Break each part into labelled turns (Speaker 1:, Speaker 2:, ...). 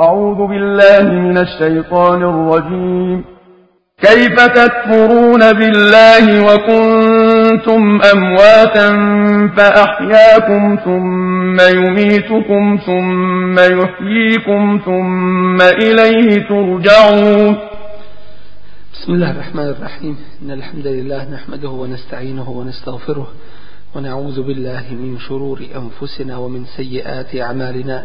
Speaker 1: أعوذ بالله من الشيطان الرجيم. كيف تكفرون بالله وكنتم أمواتا فأحياكم ثم يميتكم ثم يحييكم ثم إليه ترجعون.
Speaker 2: بسم الله الرحمن الرحيم. إن الحمد لله نحمده ونستعينه ونستغفره ونعوذ بالله من شرور أنفسنا ومن سيئات أعمالنا.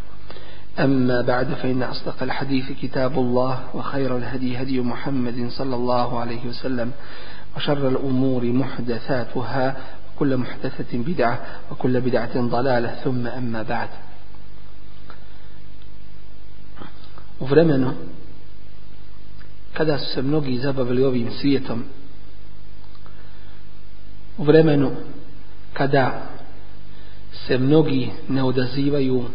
Speaker 2: أما بعد فإن أصدق الحديث كتاب الله وخير الهدي هدي محمد صلى الله عليه وسلم وشر الأمور محدثاتها وكل محدثة بدعة وكل بدعة ضلالة ثم أما بعد. Vremenu kada su se mnogi zabavili ovim svijetom, u vremenu kada se mnogi ne odazivaju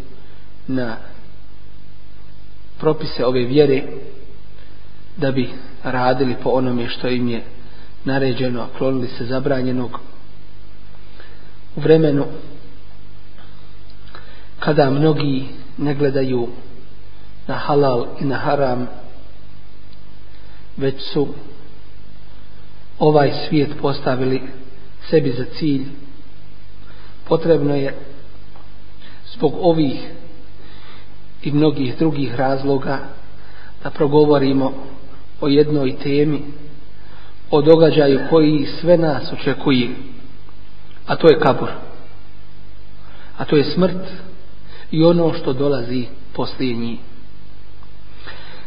Speaker 2: na propise ove vjere da bi radili po onome što im je naređeno, a klonili se zabranjenog. U vremenu kada mnogi ne gledaju na halal i na haram već su ovaj svijet postavili sebi za cilj potrebno je zbog ovih i mnogih drugih razloga da progovorimo o jednoj temi o događaju koji sve nas očekuje a to je kabur a to je smrt i ono što dolazi poslije njih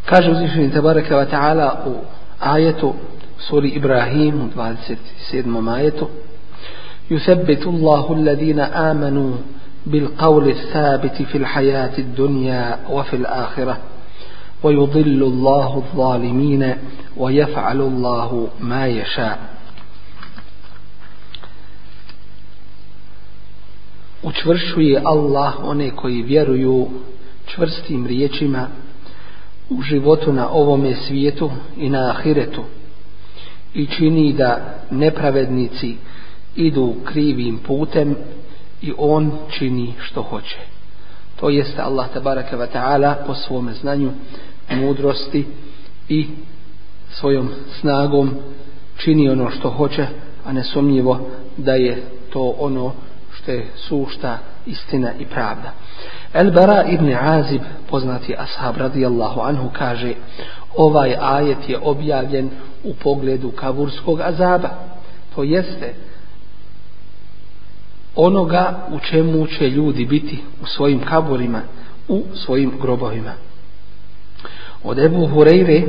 Speaker 2: kaže uzvišeni tabaraka wa ta'ala u ajetu suri Ibrahim u 27. ajetu يثبت الله الذين آمنوا بالقول الثابت في الحياة الدنيا وفي الآخرة ويضل الله الظالمين ويفعل الله ما يشاء učvršuje Allah one koji vjeruju čvrstim riječima u životu na ovome svijetu i na ahiretu i čini da nepravednici idu krivim putem i on čini što hoće. To jeste Allah tabaraka wa ta'ala po svom znanju, mudrosti i svojom snagom čini ono što hoće, a nesumnjivo da je to ono što je sušta, istina i pravda. El Bara ibn Azib, poznati ashab radijallahu anhu, kaže ovaj ajet je objavljen u pogledu kaburskog azaba. To jeste onoga u čemu će ljudi biti u svojim kaburima, u svojim grobovima. Od Ebu Hureyre,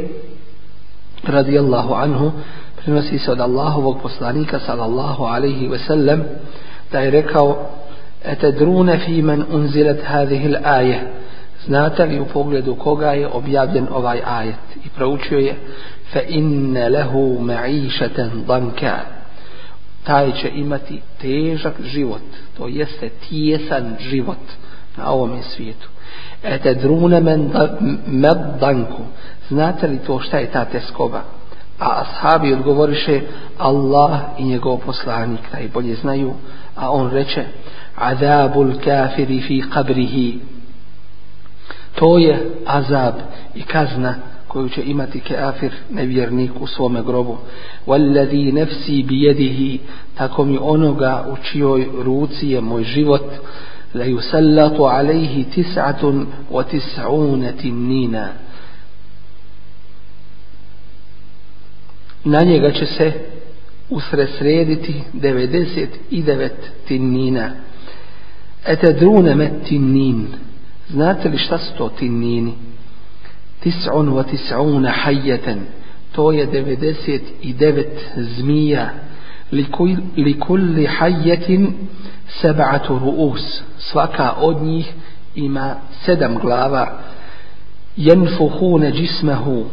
Speaker 2: radijallahu anhu, prinosi se od Allahovog poslanika, sallallahu alaihi ve sellem, da je rekao, etedrune fi men unzilet hadihil aje znate li u pogledu koga je objavljen ovaj ajet? I proučio je, fa inne lehu ma'išeten danka, taj će imati težak život, to jeste tijesan život na ovom svijetu. Ete drune men meddanku, znate li to šta je ta teskoba? A ashabi odgovoriše, Allah i njegov poslanik najbolje znaju, a on reče, azabul kafiri fi qabrihi. To je azab i kazna koju će imati keafir nevjernik u svome grobu. Walladhi nafsi bijedihi, tako mi onoga u čijoj ruci je moj život, la yusallatu alaihi tis'atun wa tis'una tinnina. Na njega će se usresrediti 99 tinnina. Etedrune met tinnin. Znate li šta su to tinnini? tis'un wa tis'una hayyatan to je 99 zmija li kulli hayyatin sab'atu ru'us svaka od njih ima sedam glava ينفخون جسمه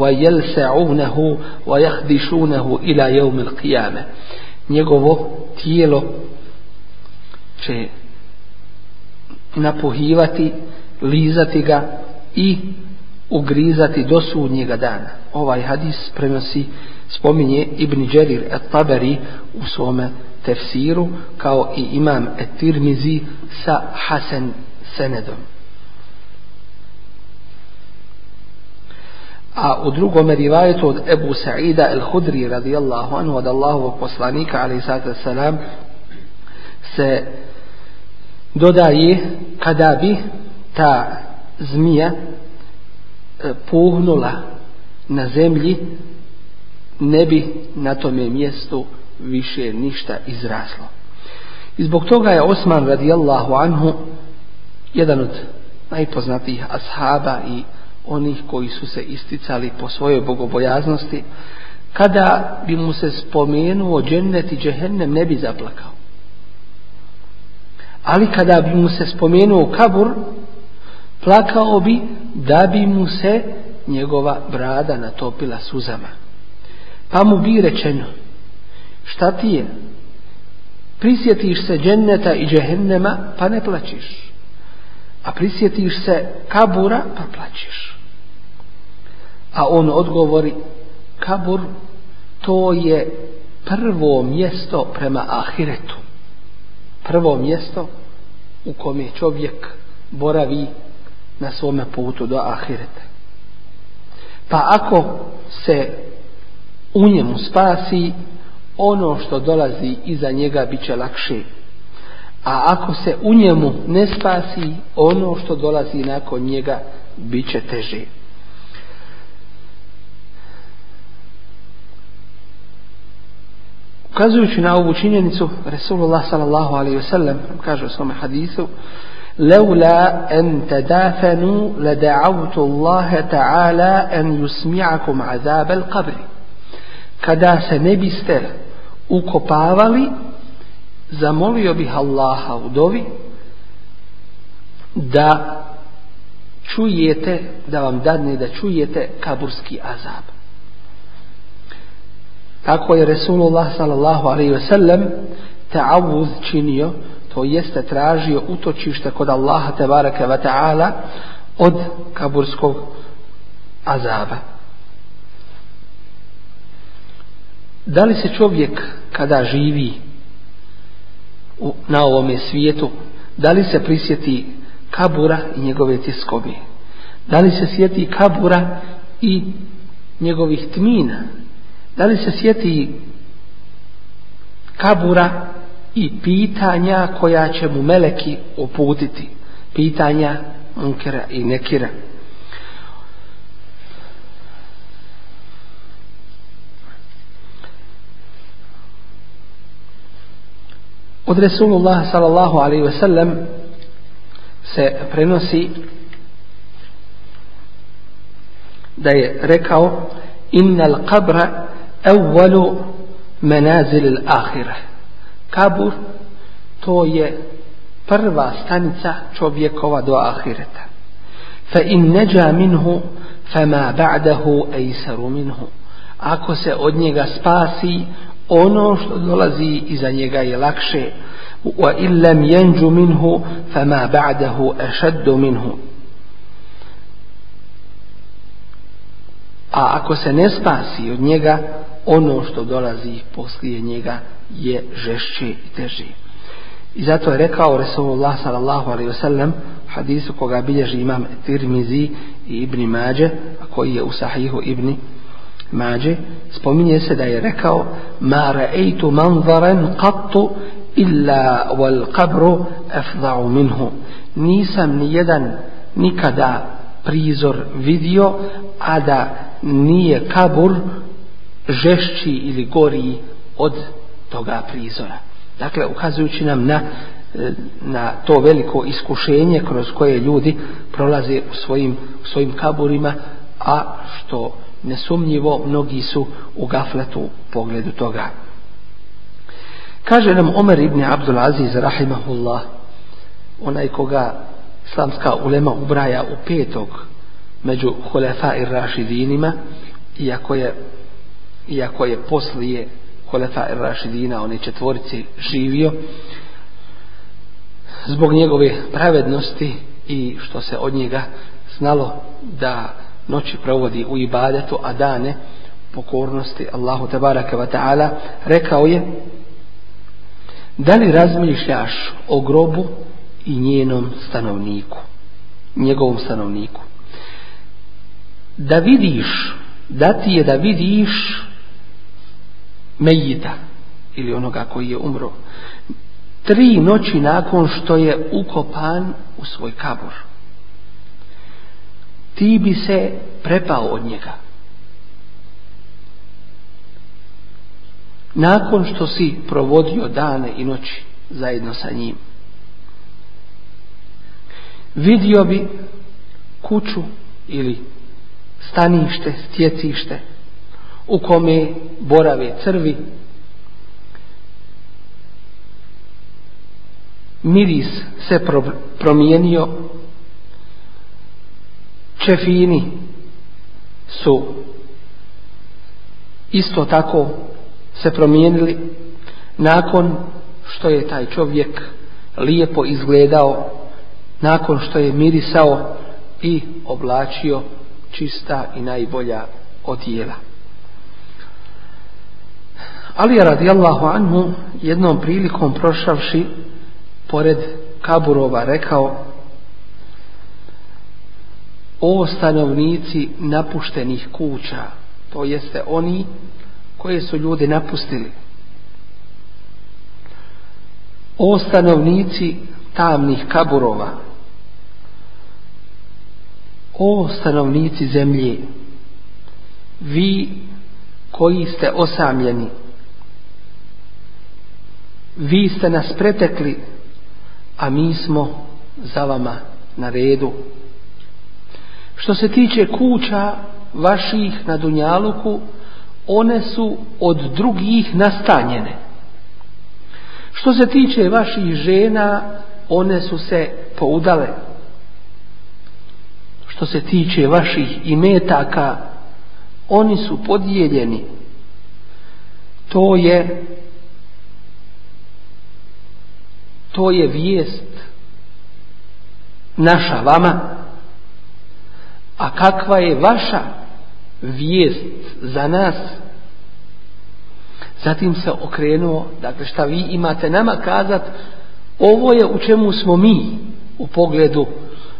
Speaker 2: ويلسعونه ويخدشونه إلى يوم القيامة njegovo tijelo će napuhivati, lizati ga i ugrizati do sudnjega dana. Ovaj hadis prenosi, spominje Ibn Đerir at-Tabari u svome tefsiru, kao i imam et-Tirmizi sa Hasan Senedom. A u drugom rivajetu od Ebu Sa'ida el-Hudri radijallahu anhu od Allahovog poslanika ali salam se dodaje kada bi ta zmija E, puhnula na zemlji ne bi na tome mjestu više ništa izraslo. I zbog toga je Osman radijallahu anhu jedan od najpoznatijih ashaba i onih koji su se isticali po svojoj bogobojaznosti, kada bi mu se spomenuo džennet i džehennem ne bi zaplakao. Ali kada bi mu se spomenuo kabur, plakao bi da bi mu se njegova brada natopila suzama. Pa mu bi rečeno, šta ti je? Prisjetiš se dženneta i džehennema, pa ne plačiš. A prisjetiš se kabura, pa plačiš. A on odgovori, kabur to je prvo mjesto prema ahiretu. Prvo mjesto u kome čovjek boravi na svome putu do ahireta. Pa ako se u njemu spasi, ono što dolazi iza njega bit će lakše. A ako se u njemu ne spasi, ono što dolazi nakon njega bit će teže. Ukazujući na ovu činjenicu, Resulullah sallallahu alaihi wasallam kaže u svome hadisu لولا أن تدافنوا لدعوت الله تعالى أن يسمعكم عذاب القبر kada se ne biste ukopavali zamolio bih Allaha u dovi da čujete da vam dadne da čujete kaburski azab tako je Resulullah sallallahu alaihi ve sellem ta'awuz činio to jeste tražio utočište kod Allaha tebareke ve ta'ala od kaburskog azaba. Da li se čovjek kada živi u, na ovome svijetu da li se prisjeti kabura i njegove tiskobe da li se sjeti kabura i njegovih tmina? Da li se sjeti kabura i pitanja koja će mu meleki uputiti pitanja munkera i nekira od Resulullah sallallahu alaihi ve sellem se prenosi da je rekao innal qabra evvalu menazil al-akhirah. Kabur to je prva stanica čovjekova do ahireta. Fa in neđa minhu fama ba'dahu ejsaru minhu. Ako se od njega spasi, ono što dolazi iza njega je lakše. Wa illam yanju minhu fama ba'dahu ashaddu minhu. A ako se ne spasi od njega, ono što dolazi poslije njega je žešće i teže. I zato je rekao Resulullah sallallahu alaihi wasallam hadisu koga bilježi imam Tirmizi i Ibni Mađe, a koji je u sahihu Ibni Mađe, spominje se da je rekao ma ra'eitu manzaran qattu illa wal qabru afda'u minhu. Nisam ni jedan nikada prizor vidio, a da nije kabur žešći ili gori od toga prizora. Dakle, ukazujući nam na, e, na to veliko iskušenje kroz koje ljudi prolaze u svojim, u svojim kaburima, a što nesumnjivo mnogi su u gafletu u pogledu toga. Kaže nam Omer ibn Abdul Aziz rahimahullah, onaj koga islamska ulema ubraja u petog među Hulefa i Rašidinima, iako je, iako je poslije Kolefa Rašidina, one četvorice, živio, zbog njegove pravednosti i što se od njega znalo da noći provodi u ibadetu, a dane pokornosti Allahu tabaraka wa ta'ala, rekao je da li razmišljaš o grobu i njenom stanovniku, njegovom stanovniku. Da vidiš, da ti je da vidiš mejita ili onoga koji je umro tri noći nakon što je ukopan u svoj kabor. Ti bi se prepao od njega. Nakon što si provodio dane i noći zajedno sa njim. Vidio bi kuću ili stanište, stjecište u kome borave crvi miris se promijenio čefini su isto tako se promijenili nakon što je taj čovjek lijepo izgledao nakon što je mirisao i oblačio čista i najbolja odijela. Ali je radijallahu anhu jednom prilikom prošavši pored kaburova rekao o stanovnici napuštenih kuća to jeste oni koje su ljudi napustili. O stanovnici tamnih kaburova o stanovnici zemlje vi koji ste osamljeni vi ste nas pretekli a mi smo za vama na redu. Što se tiče kuća vaših na Dunjaluku, one su od drugih nastanjene. Što se tiče vaših žena, one su se poudale. Što se tiče vaših imetaka, oni su podijeljeni. To je to je vijest naša vama. A kakva je vaša vijest za nas? Zatim se okrenuo dakle šta vi imate nama kazat ovo je u čemu smo mi u pogledu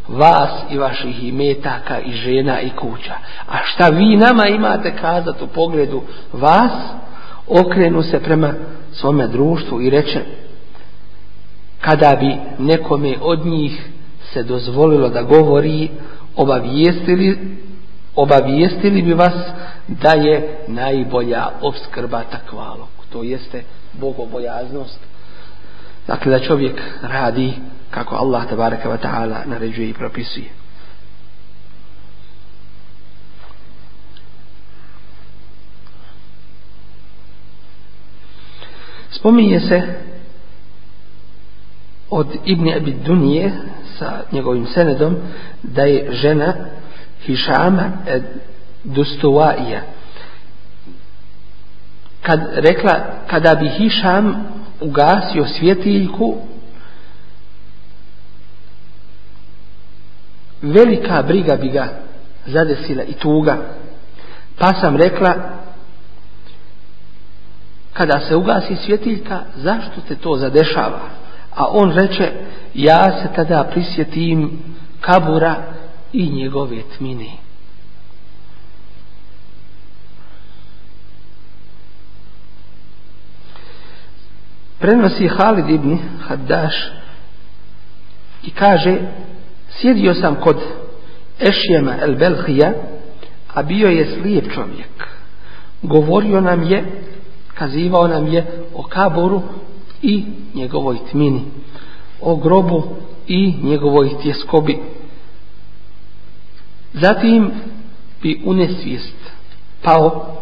Speaker 2: vas i vaših imetaka i žena i kuća. A šta vi nama imate kazat u pogledu vas okrenu se prema svome društvu i reče kada bi nekome od njih se dozvolilo da govori obavijestili obavijestili bi vas da je najbolja obskrba takvalog to jeste bogobojaznost. Dakle da čovjek radi kako Allah tabaraka wa ta'ala naređuje i propisuje. Spominje se od Ibn Abi Dunije sa njegovim senedom da je žena Hišama Dustuvaija kad rekla kada bi Hišam ugasio svjetiljku velika briga bi ga zadesila i tuga. Pa sam rekla kada se ugasi svjetiljka zašto te to zadešava? A on reče ja se tada prisjetim kabura i njegove tmine. Prenosi Halid ibn Haddaš i kaže sjedio sam kod Ešjema el Belhija a bio je slijep čovjek. Govorio nam je kazivao nam je o kaburu i njegovoj tmini, o grobu i njegovoj tjeskobi. Zatim bi u nesvijest pao,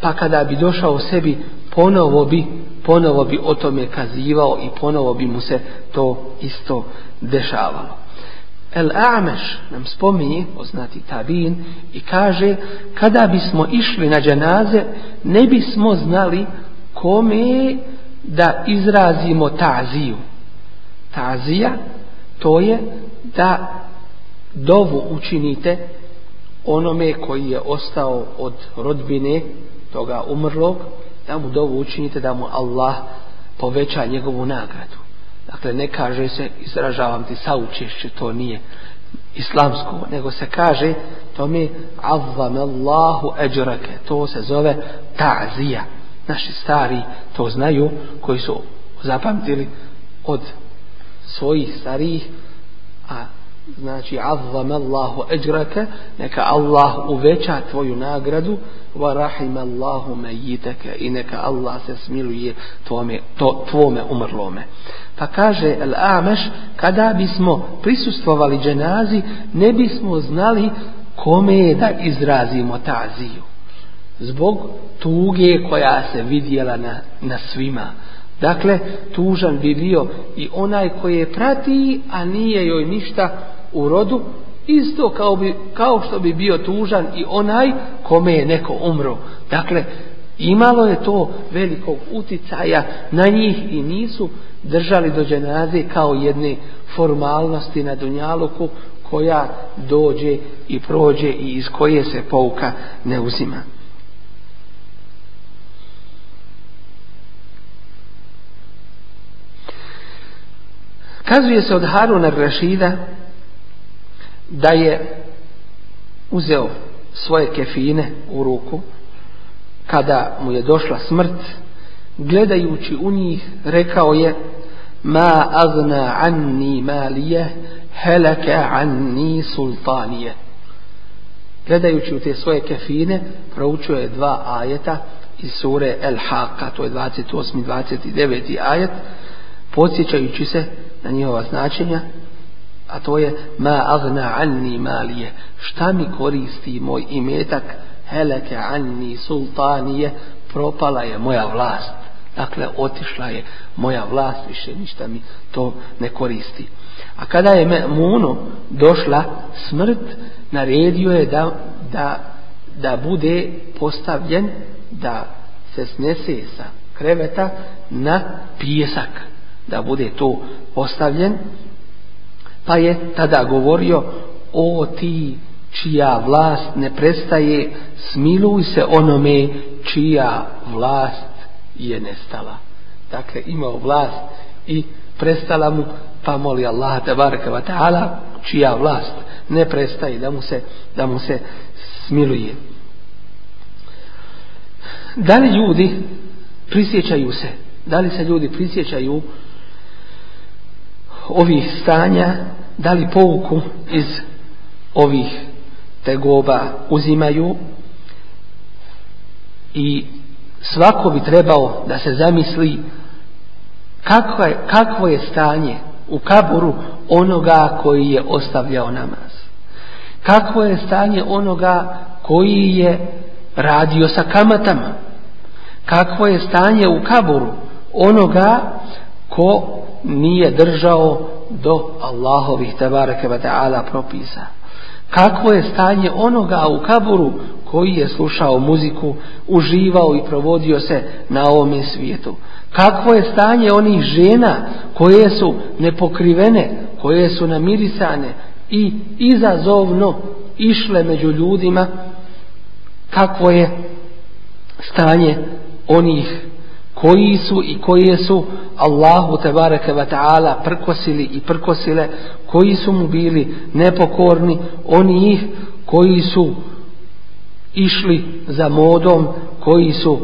Speaker 2: pa kada bi došao sebi, ponovo bi, ponovo bi o tome kazivao i ponovo bi mu se to isto dešavalo. El Ameš nam spominje, poznati tabin, i kaže, kada bismo išli na dženaze, ne bismo znali kome da izrazimo taziju. Tazija, to je da dovu učinite onome koji je ostao od rodbine toga umrlog, da mu dovu učinite da mu Allah poveća njegovu nagradu. Dakle, ne kaže se, izražavam ti saučešće, to nije islamsko, nego se kaže, to mi azzam Allahu eđrake, to se zove ta'zija. Naši stari to znaju, koji su zapamtili od svojih starih, a znači azzam Allahu ajraka neka Allah uveća tvoju nagradu, wa rahim Allahu mejiteke, i neka Allah se smiluje tvome, to, tvome umrlome. Pa kaže Al-Ameš, kada bismo prisustvovali dženazi, ne bismo znali kome je da izrazimo taziju. Zbog tuge koja se vidjela na, na svima. Dakle, tužan bi bio i onaj koji je prati, a nije joj ništa u rodu, isto kao, bi, kao što bi bio tužan i onaj kome je neko umro. Dakle, imalo je to velikog uticaja na njih i nisu držali do dženaze kao jedne formalnosti na Dunjaluku koja dođe i prođe i iz koje se pouka ne uzima. Kazuje se od Haruna Rašida da je uzeo svoje kefine u ruku kada mu je došla smrt gledajući u njih rekao je ma azna anni malije helaka anni sultanije gledajući u te svoje kefine proučio je dva ajeta iz sure El Haqqa to je 28. 29. ajet podsjećajući se na njihova značenja a to je ma agna anni malije. Šta mi koristi moj imetak? Heleke anni sultanije. Propala je moja vlast. Dakle, otišla je moja vlast, više ništa mi to ne koristi. A kada je Munu došla smrt, naredio je da, da, da bude postavljen, da se snese sa kreveta na pijesak, da bude to postavljen, pa je tada govorio, o ti čija vlast ne prestaje, smiluj se onome čija vlast je nestala. Dakle, imao vlast i prestala mu, pa moli Allah tabaraka wa ta'ala, čija vlast ne prestaje da mu se, da mu se smiluje. Da li ljudi prisjećaju se, da li se ljudi prisjećaju ovih stanja, da li pouku iz ovih tegoba uzimaju i svako bi trebao da se zamisli kakvo je, kakvo je stanje u kaburu onoga koji je ostavljao namaz. Kakvo je stanje onoga koji je radio sa kamatama. Kakvo je stanje u kaburu onoga ko nije držao do Allahovih tabaraka wa ta'ala propisa. Kakvo je stanje onoga u kaburu koji je slušao muziku, uživao i provodio se na ovom svijetu. Kakvo je stanje onih žena koje su nepokrivene, koje su namirisane i izazovno išle među ljudima, kakvo je stanje onih koji su i koje su Allahu tebareke ve ta'ala prkosili i prkosile, koji su mu bili nepokorni, oni ih koji su išli za modom koji su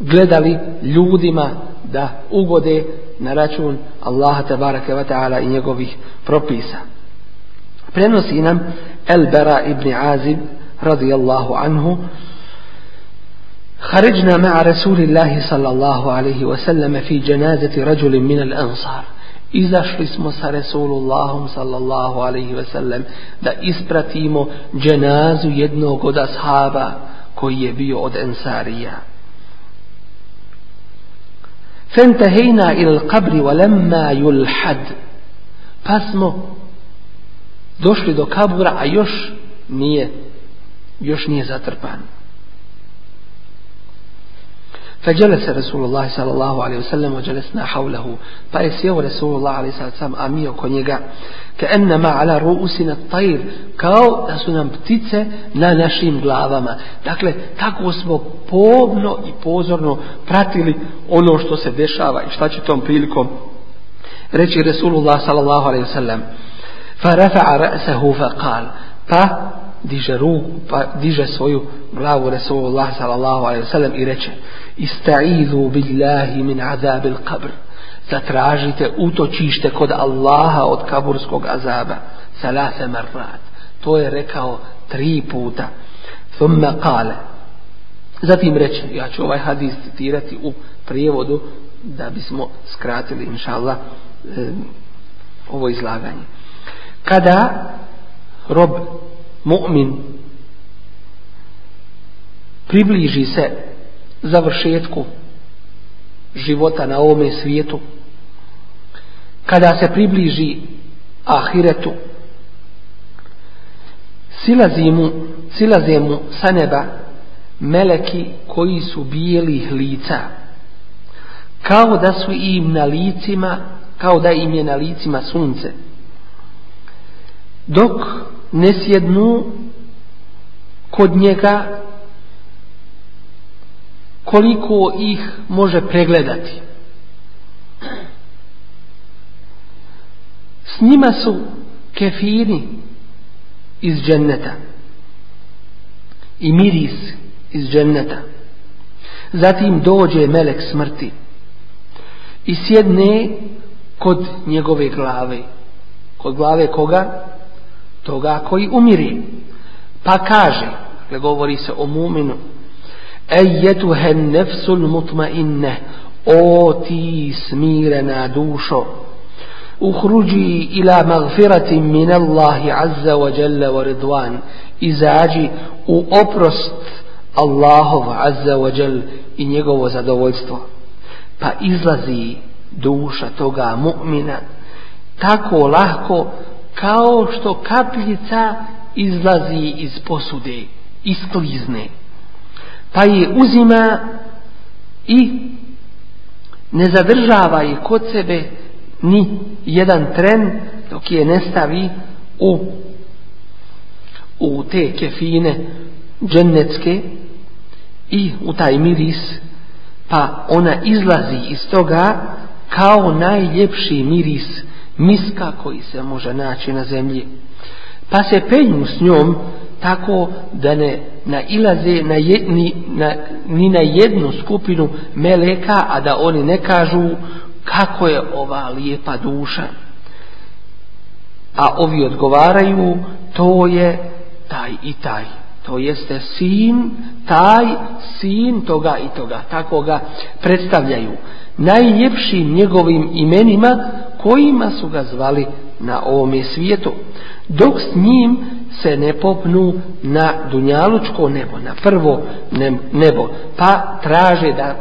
Speaker 2: gledali ljudima da ugode na račun Allaha tebareke ve ta'ala i njegovih propisa. Prenosi nam El Bara ibn Azib radijallahu anhu خرجنا مع رسول الله صلى الله عليه وسلم في جنازة رجل من الأنصار izašli smo sa Resulullahom sallallahu alaihi ve sellem da ispratimo dženazu jednog od ashaba koji je bio od Ensarija. فانتهينا إلى القبر ولما يلحد pa smo došli do kabura, a još nije, još nije zatrpan. فجلس رسول الله صلى الله عليه وسلم وجلسنا حوله فأسيو رسول الله عليه الصلاة والسلام أميو كونيغا كأنما على رؤوسنا الطير kao da su nam ptice na našim glavama. Dakle, tako smo pomno i pozorno pratili ono što se dešava i šta će tom prilikom reći Resulullah sallallahu alaihi wasallam. فرفع رأسه فقال pa diže ruku, pa diže svoju glavu Resulullah sallallahu alaihi wasallam i reče Istaizu billahi min azabil qabr. Zatražite utočište kod Allaha od kaburskog azaba. Salase marrat. To je rekao tri puta. Thumma kale zatim reče ja ću ovaj hadis citirati u prijevodu da bismo skratili inša Allah eh, ovo izlaganje. Kada rob mu'min približi se završetku života na ovome svijetu. Kada se približi ahiretu silazi mu, silaze mu sa neba meleki koji su bijelih lica kao da su im na licima kao da im je na licima sunce. Dok ne sjednu kod njega koliko ih može pregledati. S njima su kefiri iz dženneta i miris iz dženneta. Zatim dođe melek smrti i sjedne kod njegove glave. Kod glave koga? Toga koji umiri. Pa kaže, dakle govori se o muminu, Ejetuhe nefsul mutmainne, o ti smirena dušo, uhruđi ila magfirati min Allahi azza wa jalla wa ridwan, izađi u oprost Allahov azza wa jalla i njegovo zadovoljstvo. Pa izlazi duša toga mu'mina tako lahko kao što kapljica izlazi iz posude, isklizne pa je uzima i ne zadržava je kod sebe ni jedan tren dok je ne stavi u u te kefine džennetske i u taj miris pa ona izlazi iz toga kao najljepši miris miska koji se može naći na zemlji pa se penju s njom tako da ne nailaze na je, ni, na, ni na jednu skupinu meleka, a da oni ne kažu kako je ova lijepa duša. A ovi odgovaraju, to je taj i taj. To jeste sin, taj sin toga i toga. Tako ga predstavljaju. Najljepšim njegovim imenima kojima su ga zvali na ovome svijetu. Dok s njim se ne popnu na dunjalučko nebo, na prvo nebo, pa traže da,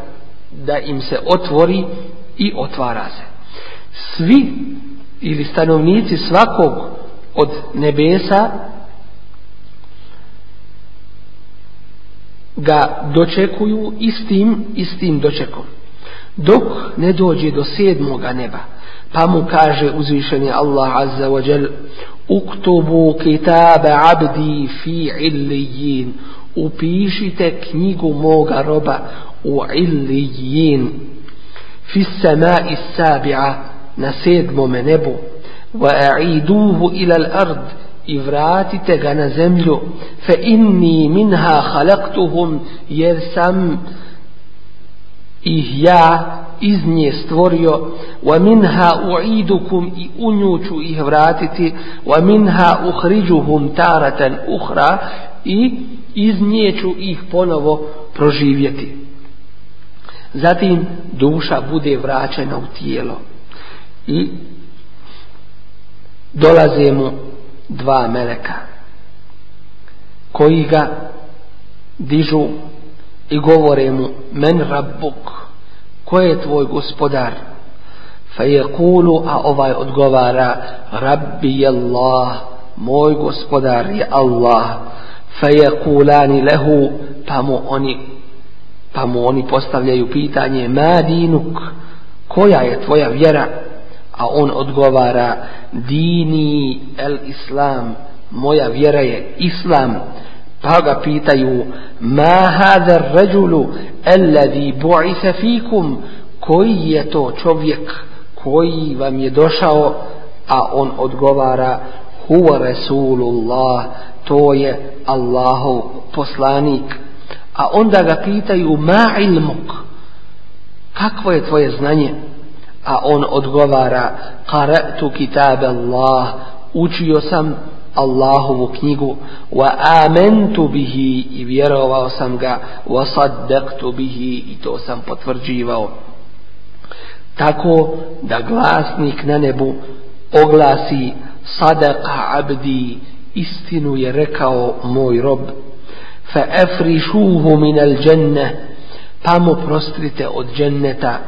Speaker 2: da im se otvori i otvara se. Svi ili stanovnici svakog od nebesa ga dočekuju istim, istim dočekom. Dok ne dođe do sedmoga neba, pa mu kaže uzvišeni Allah Azza wa Jal, uktubu kitabe abdi fi illijin upišite knjigu moga roba u illijin fi samai sabi'a na sedmome nebu. Wa a'iduhu ila al-ard i vratite ga na zemlju. Fa inni minha khalaqtuhum jer sam ih ja iz nje stvorio wa minha u'idukum i u nju ću ih vratiti wa minha uhriđuhum taratan uhra i iz nje ću ih ponovo proživjeti. Zatim duša bude vraćena u tijelo i dolaze mu dva meleka koji ga dižu i govore mu men rabbuk ko je tvoj gospodar? Fa je kulu a ovaj odgovara rabbi je Allah moj gospodar je Allah. Fejekulani lehu pa mu oni pa mu oni postavljaju pitanje ma dinuk koja je tvoja vjera? A on odgovara dini el islam moja vjera je islam pa ga pitaju ma hada rajulu alladhi bu'itha fikum? Koji je to čovjek koji vam je došao a on odgovara huwa rasulullah to je Allahov poslanik a onda ga pitaju ma ilmuk kakvo je tvoje znanje? A on odgovara qara'tu kitab Allah učio sam Allahovu knjigu. Wa amantu bihi i vjerovao sam ga. Wa saddaqtu bihi i to sam potvrđivao. Tako da glasnik na nebu oglasi sadaqa abdi istinu je rekao moj rob. Fa afrishuhu min al janna pa mu prostrite od dženneta.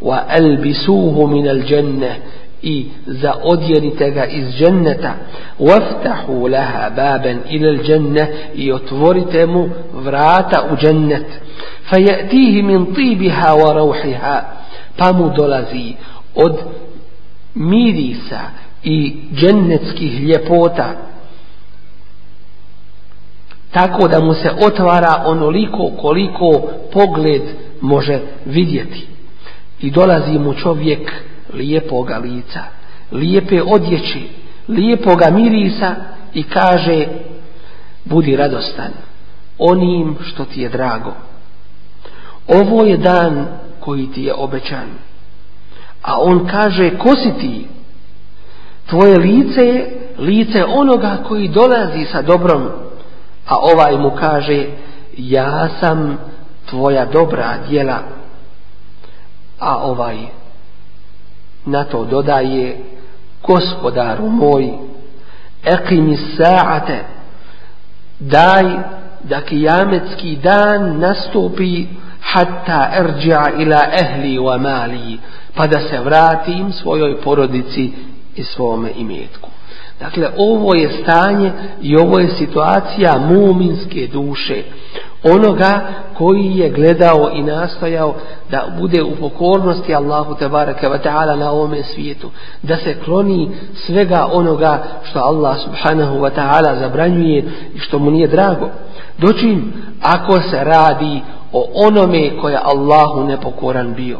Speaker 2: Wa albisuhu min al janna i zaodjenite ga iz dženneta. Waftahu laha baban ila al jannah i otvorite mu vrata u džennet. Fayatihi min tibiha wa rawhiha pa mu dolazi od mirisa i džennetskih ljepota. Tako da mu se otvara onoliko koliko pogled može vidjeti. I dolazi mu čovjek lijepoga lica lijepe odjeći lijepoga mirisa i kaže budi radostan onim što ti je drago. Ovo je dan koji ti je obećan. A on kaže ko si ti? Tvoje lice je lice onoga koji dolazi sa dobrom. A ovaj mu kaže ja sam tvoja dobra djela. A ovaj na to dodaje gospodaru moj ekimi sa'ate daj da kijametski dan nastupi hatta erđa ila ehli wa mali pa da se vratim svojoj porodici i svome imetku Dakle, ovo je stanje i ovo je situacija muminske duše. Onoga koji je gledao i nastojao da bude u pokornosti Allahu tebareke ve ta'ala na ovome svijetu. Da se kloni svega onoga što Allah subhanahu wa ta'ala zabranjuje i što mu nije drago. Dočim, ako se radi o onome koje Allahu nepokoran bio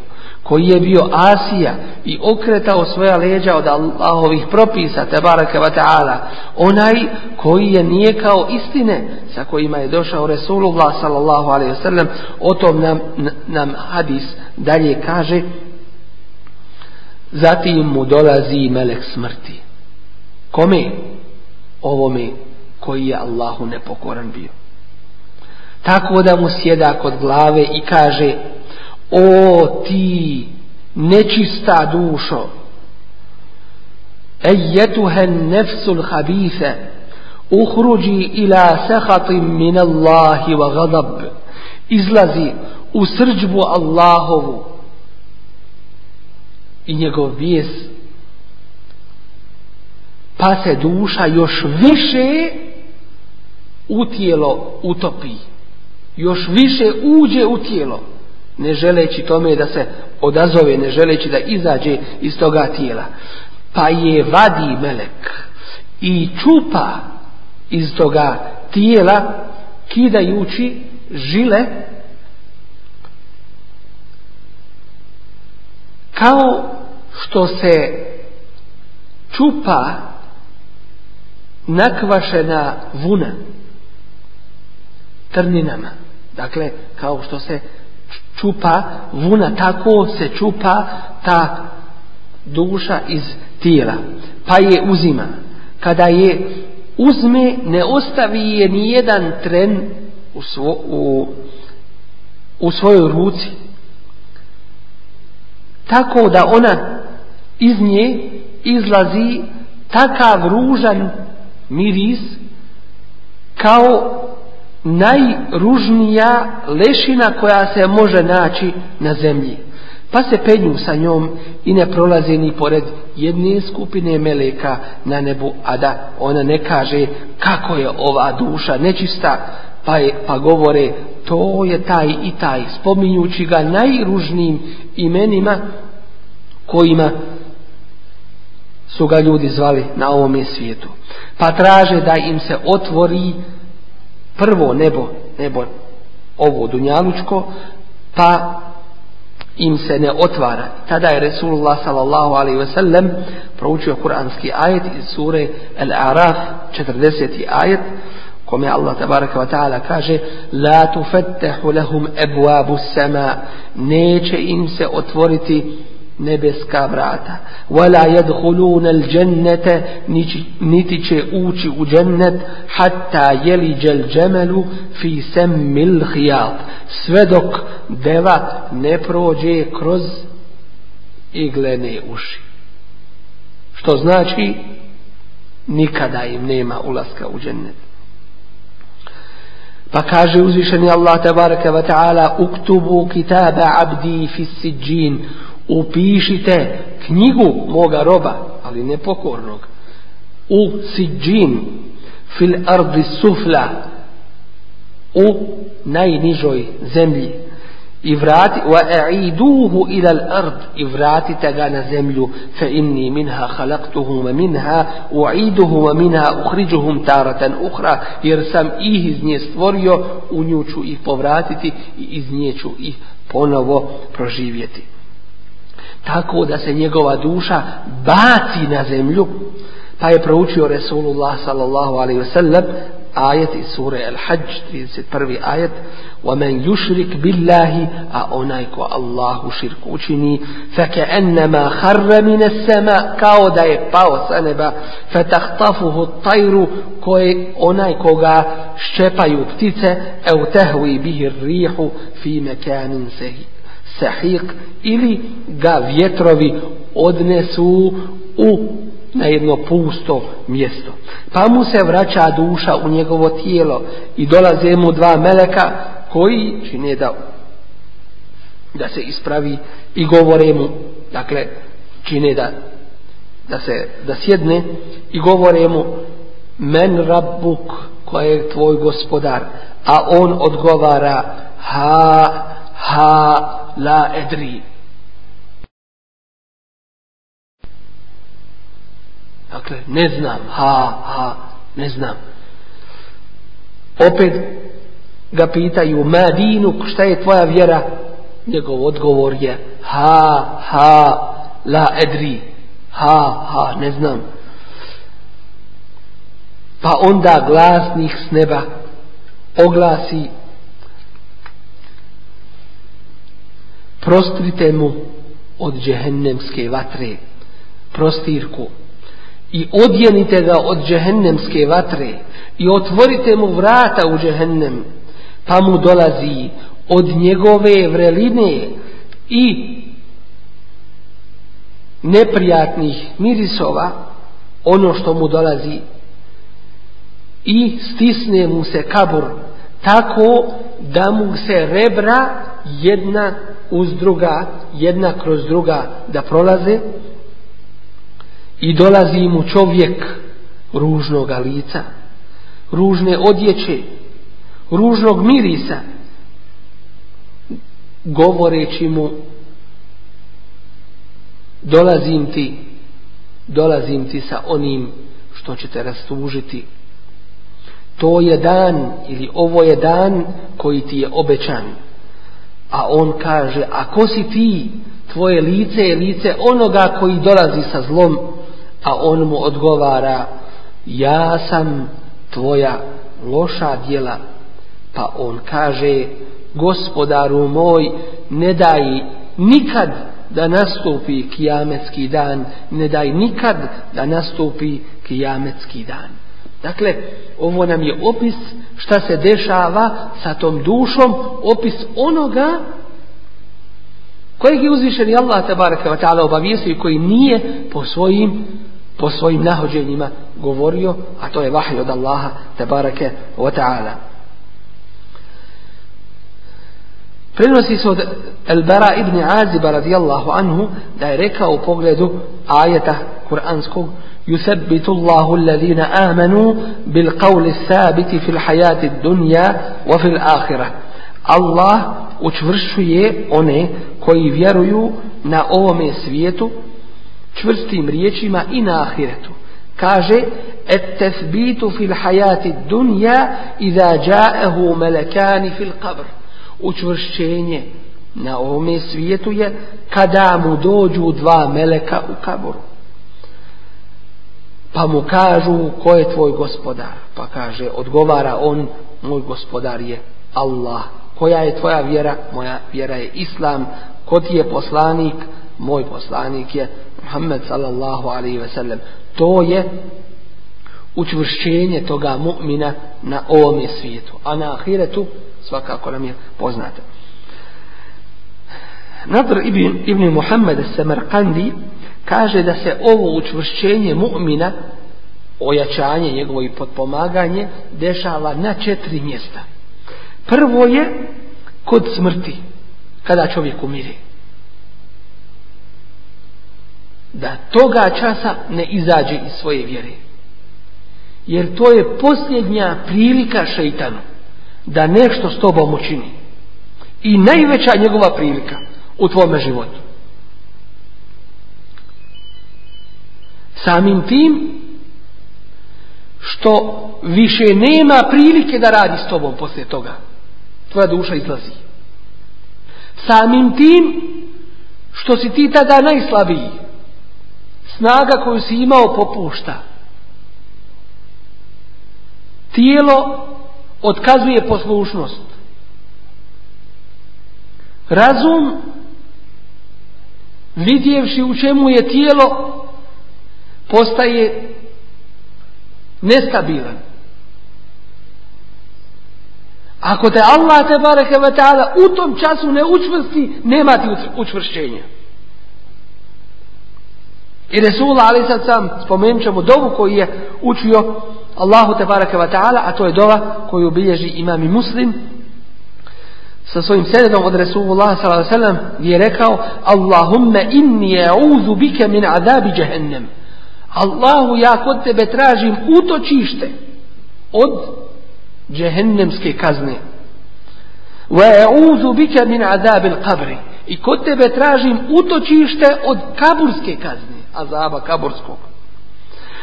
Speaker 2: koji je bio Asija i okretao svoja leđa od Allahovih propisa, tebaraka wa ta'ala, onaj koji je nije kao istine sa kojima je došao Resulullah sallallahu alaihi wasallam, o tom nam, nam hadis dalje kaže, zatim mu dolazi melek smrti. Kome? Ovome koji je Allahu nepokoran bio. Tako da mu sjeda kod glave i kaže, O ti nečista dušo. Ejetuha nefsul habitha Uhruđi ila sahatim min Allahi wa gadab Izlazi u srđbu Allahovu. I njegov vijes pa se duša još više u tijelo utopi još više uđe u tijelo ne želeći tome da se odazove, ne želeći da izađe iz toga tijela. Pa je vadi melek i čupa iz toga tijela kidajući žile kao što se čupa nakvašena vuna trninama. Dakle, kao što se čupa vuna, tako se čupa ta duša iz tijela. Pa je uzima. Kada je uzme, ne ostavi je ni jedan tren u, svo, u, u svojoj ruci. Tako da ona iz nje izlazi takav ružan miris kao najružnija lešina koja se može naći na zemlji. Pa se penju sa njom i ne prolaze ni pored jedne skupine meleka na nebu, a da ona ne kaže kako je ova duša nečista, pa, je, pa govore to je taj i taj, spominjući ga najružnijim imenima kojima su ga ljudi zvali na ovome svijetu. Pa traže da im se otvori prvo nebo, nebo ovo dunjalučko, pa im se ne otvara. Tada je Resulullah sallallahu alaihi ve sellem proučio kuranski ajet iz sure Al-Araf 40. ajet kome Allah tabaraka wa ta'ala kaže La tufettehu lahum ebuabu sama neće im se otvoriti nebeska vrata. Wala yadkhuluna aljannata niti će ući u džennet hatta yelija aljamalu fi sammil khiyat sve dok deva ne prođe kroz iglene uši. Što znači nikada im nema ulaska u džennet. Pa kaže uzvišeni Allah tabaraka wa ta'ala uktubu kitaba abdi fi siđin upišite knjigu moga roba, ali nepokornog, u siđin, fil ardi sufla, u najnižoj zemlji. I vrati, wa a'iduhu ila al-ard, i vratite ga na zemlju, fa inni minha khalaqtuhum wa minha u'iduhu, wa minha ukhrijuhum taratan ukhra, jer sam ih iz nje stvorio, u nju ću ih povratiti i iz nje ću ih ponovo proživjeti tako da se njegova duša baci na zemlju pa je proučio Resulullah sallallahu alaihi wasallam ajet iz sure Al-Hajj 31. ajet وَمَنْ يُشْرِكْ بِاللَّهِ a onaj ko Allahu širk učini فَكَأَنَّمَا خَرَّ مِنَ السَّمَا kao da je pao sa neba فَتَخْطَفُهُ الطَّيْرُ koje onaj koga ščepaju ptice اَوْ تَهْوِي بِهِ الرِّيحُ فِي مَكَانٍ سَهِي sahik ili ga vjetrovi odnesu u na jedno pusto mjesto. Pa mu se vraća duša u njegovo tijelo i dolaze mu dva meleka koji čine da da se ispravi i govore mu dakle čine da da se da sjedne i govore mu men rabbuk ko je tvoj gospodar a on odgovara ha ha la edri. Dakle, ne znam, ha, ha, ne znam. Opet ga pitaju, ma dinuk, šta je tvoja vjera? Njegov odgovor je, ha, ha, la edri. Ha, ha, ne znam. Pa onda glasnih s neba oglasi prostrite mu od džehennemske vatre prostirku i odjenite ga od džehennemske vatre i otvorite mu vrata u džehennem pa mu dolazi od njegove vreline i neprijatnih mirisova ono što mu dolazi. I stisne mu se kabur tako da mu se rebra jedna uz druga, jedna kroz druga da prolaze i dolazi mu čovjek ružnog lica, ružne odjeće, ružnog mirisa, govoreći mu dolazim ti, dolazim ti sa onim što će te rastužiti. To je dan ili ovo je dan koji ti je obećan. A on kaže, a ko si ti? Tvoje lice je lice onoga koji dolazi sa zlom. A on mu odgovara, ja sam tvoja loša djela. Pa on kaže, gospodaru moj, ne daj nikad da nastupi kijametski dan, ne daj nikad da nastupi kijametski dan. Dakle, ovo nam je opis šta se dešava sa tom dušom, opis onoga kojeg je uzvišen Allah tabaraka wa ta'ala obavijestio i koji nije po svojim po svojim nahođenjima govorio, a to je vahij od Allaha tabaraka wa ta'ala. Prenosi se od Elbera ibn Aziba radijallahu anhu da je rekao u pogledu ajeta kuranskog يثبت الله الذين آمنوا بالقول الثابت في الحياة الدنيا وفي الآخرة الله učvršuje one koji vjeruju na ovome svijetu čvrstim riječima i na ahiretu. Kaže التثبيت في الحياة الدنيا إذا جاءه ملكان في القبر učvršćenje na ovome svijetu je kada mu dođu dva meleka u kaboru pa mu kažu ko je tvoj gospodar? Pa kaže odgovara on moj gospodar je Allah. Koja je tvoja vjera? Moja vjera je Islam. Ko ti je poslanik? Moj poslanik je Muhammed sallallahu alaihi ve sellem. To je učvršćenje toga mu'mina na ovome svijetu. A na ahiretu svakako nam je poznate Nadr ibn, ibn Muhammed Samarkandi kaže da se ovo učvršćenje mu'mina ojačanje njegovo i potpomaganje dešava na četiri mjesta. Prvo je kod smrti kada čovjek umire. Da toga časa ne izađe iz svoje vjere. Jer to je posljednja prilika šeitanu da nešto s tobom učini. I najveća njegova prilika u tvome životu. Samim tim što više nema prilike da radi s tobom poslije toga. Tvoja duša izlazi. Samim tim što si ti tada najslabiji snaga koju si imao popušta. Tijelo otkazuje poslušnost. Razum vidjevši u čemu je tijelo postaje nestabilan. Ako te Allah te bareke ve taala u tom času ne učvrsti nema ti učvršćenja. I Resul ali sad sam spomenut ćemo dovu koju je učio Allahu te bareke ve taala a to je dova koju bilježi imam i muslim. Sa svojim sededom od Resulullah sallallahu alejhi ve sellem je rekao Allahumma inni a'udhu bika min azabi jahannam. Allahu ja kod tebe tražim utočište od džehennemske kazne. Wa a'udhu bika min azab al-qabr i kod tebe tražim utočište od kaburske kazne azaba kaburskog.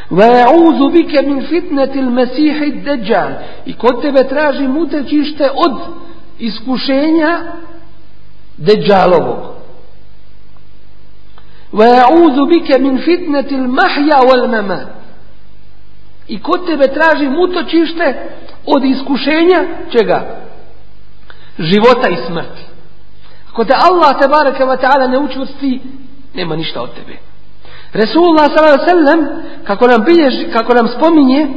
Speaker 2: Wa a'udhu bika min fitnati al-masih ad-dajjal i kod tebe tražim utočište od iskušenja Dejjalovog. Wa بِكَ bika min fitnati al-mahya wal-mamat. I kod tebe tražim utočište od iskušenja čega? Života i smrti. Ako te Allah te baraka wa ta'ala ne učvrsti, nema ništa od tebe. Resulullah sallallahu alaihi sallam, kako nam bilježi, kako nam spominje,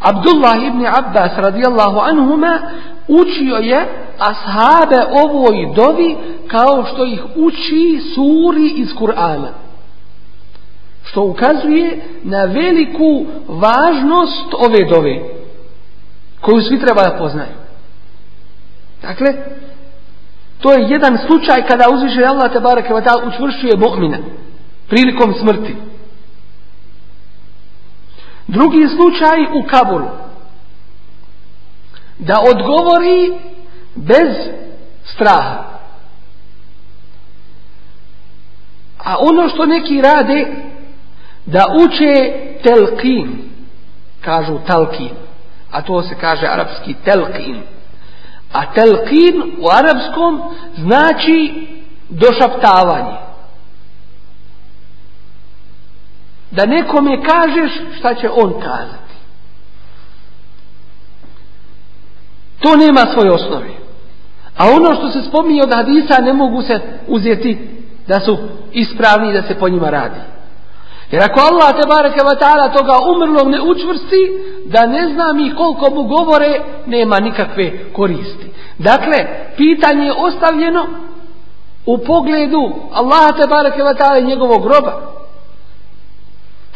Speaker 2: Abdullah ibn Abbas radijallahu anhuma, učio je ashabe ovoj dovi kao što ih uči suri iz Kur'ana. Što ukazuje na veliku važnost ove dove koju svi treba da poznaju. Dakle, to je jedan slučaj kada uzviše Allah te barake učvršuje mu'mina prilikom smrti. Drugi slučaj u Kabulu da odgovori bez straha. A ono što neki rade, da uče telkin, kažu talkin, a to se kaže arapski telkin. A telkin u arapskom znači došaptavanje. Da nekome kažeš šta će on kazati. To nema svoje osnove. A ono što se spominje od hadisa ne mogu se uzeti da su ispravni da se po njima radi. Jer ako Allah te bareke ve ta'ala toga umrlog ne učvrsti, da ne zna mi koliko mu govore, nema nikakve koristi. Dakle, pitanje je ostavljeno u pogledu Allaha te bareke ve ta'ala i njegovog groba.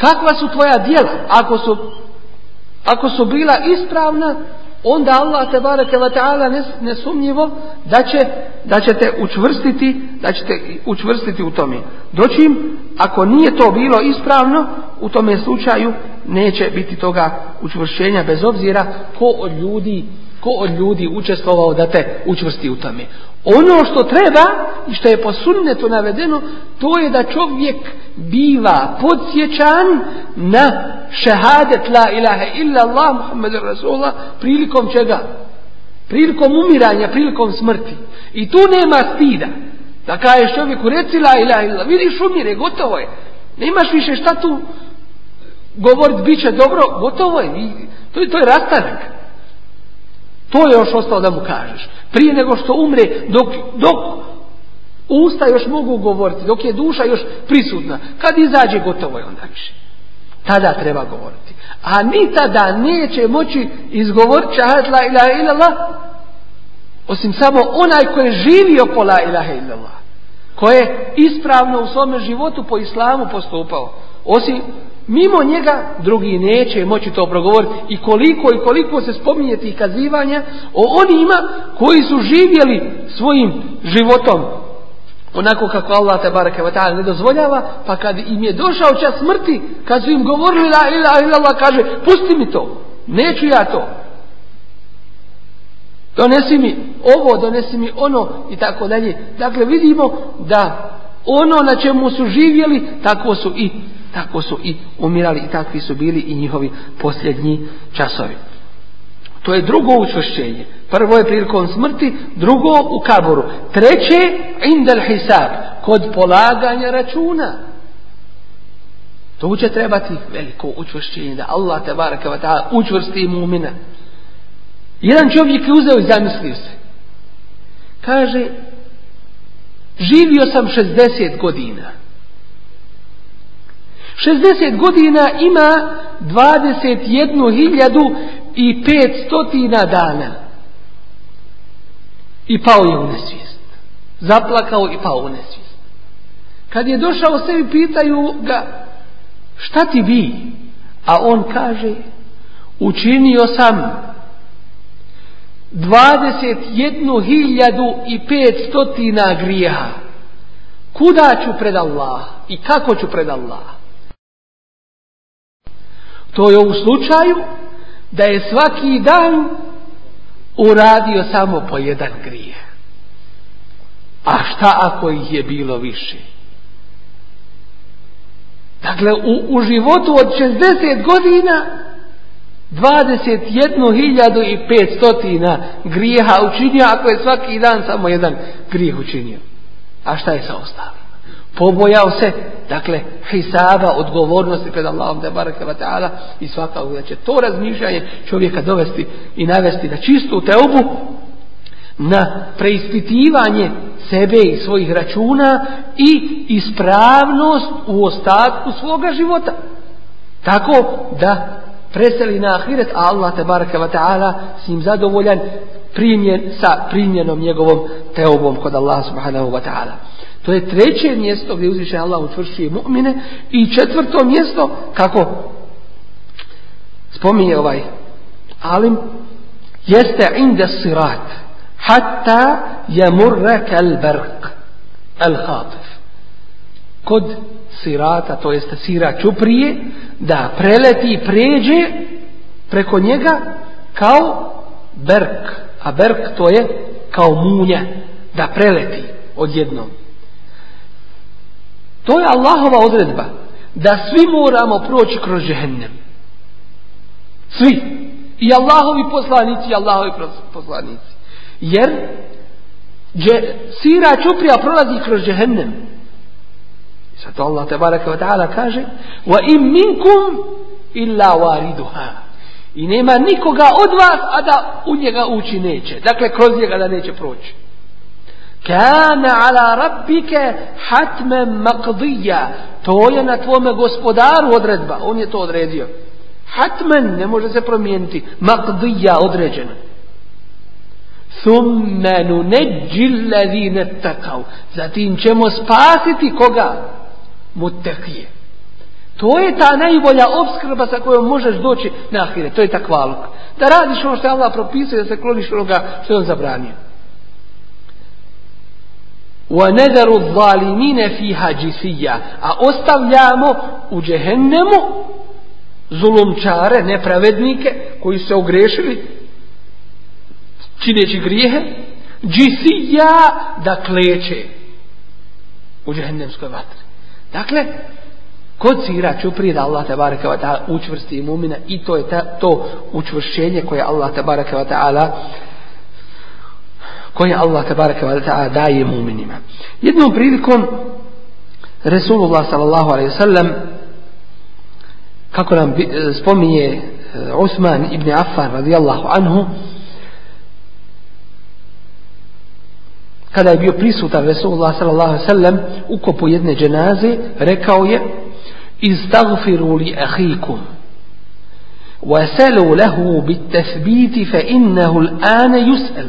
Speaker 2: Kakva su tvoja djela? Ako su, ako su bila ispravna, onda Allah te bareke ve taala nesumnjivo da će da ćete učvrstiti da ćete učvrstiti u tome doćim ako nije to bilo ispravno u tome slučaju neće biti toga učvršćenja bez obzira ko od ljudi ko od ljudi učestvovao da te učvrsti u tome ono što treba i što je po sunnetu navedeno to je da čovjek biva podsjećan na šehadet la ilaha illa Allah Muhammed Rasulullah prilikom čega? Prilikom umiranja, prilikom smrti. I tu nema stida. Da kažeš čovjeku reci la ilaha illa vidiš umire, gotovo je. Nemaš više šta tu govorit, bit će dobro, gotovo je. To, to je rastanak. To je još ostalo da mu kažeš. Prije nego što umre, dok, dok usta još mogu govoriti, dok je duša još prisutna, kad izađe gotovo je onda više. Tada treba govoriti. A ni tada neće moći izgovoriti šahad la ilaha illallah osim samo onaj koji je živio po la ilaha illallah. Koji je ispravno u svome životu po islamu postupao. Osim mimo njega drugi neće moći to progovoriti i koliko i koliko se spominje tih kazivanja o onima koji su živjeli svojim životom onako kako Allah te bareke ve taala ne dozvoljava, pa kad im je došao čas smrti, kad su im govorili la ilaha illallah, kaže pusti mi to. Neću ja to. Donesi mi ovo, donesi mi ono i tako dalje. Dakle vidimo da ono na čemu su živjeli, tako su i tako su i umirali i takvi su bili i njihovi posljednji časovi. To je drugo učvršćenje. Prvo je prilikom smrti, drugo u kaboru. Treće, indel hisab, kod polaganja računa. To će trebati veliko učvršćenje, da Allah te baraka ta učvrsti mumina. Jedan čovjek je uzeo i zamislio se. Kaže, živio sam 60 godina. 60 godina ima 21.500 dana. I pao je u nesvijest. Zaplakao i pao u nesvijest. Kad je došao sebi pitaju ga šta ti bi? A on kaže učinio sam 21.500 grijeha. Kuda ću pred Allah i kako ću pred Allah? To je u slučaju da je svaki dan uradio samo po jedan grijeh. A šta ako ih je bilo više? Dakle, u, u životu od 60 godina 21.500 grijeha učinio ako je svaki dan samo jedan grijeh učinio. A šta je sa ostalim? Pobojao se, dakle, hisaba, odgovornosti pred Allahom da baraka wa ta'ala i svakako da će to razmišljanje čovjeka dovesti i navesti na čistu teubu, na preispitivanje sebe i svojih računa i ispravnost u ostatku svoga života. Tako da preseli na ahiret, a Allah te baraka wa ta'ala s njim zadovoljan primjen, sa primjenom njegovom teobom kod Allah subhanahu wa ta'ala. To je treće mjesto gdje uzviše Allah učvršuje mu'mine i četvrto mjesto kako spominje ovaj alim jeste inda sirat hatta jamurra kal barq al khatif kod sirata to jeste sira čuprije da preleti i pređe preko njega kao berk a berk to je kao munja da preleti odjednom. To je Allahova odredba. Da svi moramo proći kroz žehennem. Svi. I Allahovi poslanici i Allahovi poslanici. Jer dje, sira čuprija prolazi kroz žehennem. Sad Allah te baraka wa ta'ala kaže wa im minkum illa wariduha. I nema nikoga od vas, a da u njega ući neće. Dakle, kroz njega da neće proći. Kana ala rabbike hatme makdija. To je na tvome gospodaru odredba. On je to odredio. Hatmen ne može se promijeniti. Makdija određena. Thumme nuneđi ladine takav. Zatim ćemo spasiti koga? Mutekije. To je ta najbolja obskrba sa kojom možeš doći na ahire. To je takvaluk. Da radiš ono što je Allah propisao da se kloniš onoga što je on zabranio. وَنَذَرُ الظَّالِمِينَ فِيهَا جِسِيَّا A ostavljamo u džehennemu zulumčare, nepravednike koji se ogrešili čineći grijehe džisija da kleče u džehennemskoj vatri. Dakle, kod sira čuprije da Allah tabaraka wa ta'ala učvrsti imumina i to je ta, to učvršćenje koje Allah tabaraka wa ta'ala koje Allah tabaraka wa ta'ala daje muminima. Jednom prilikom Resulullah sallallahu alaihi sallam kako nam spominje Usman ibn Affan radijallahu anhu kada je bio prisutan Resulullah sallallahu alaihi sallam u kopu jedne dženaze rekao je istagfiru li ahikum وسلوا له بالتثبيت فإنه الآن يسأل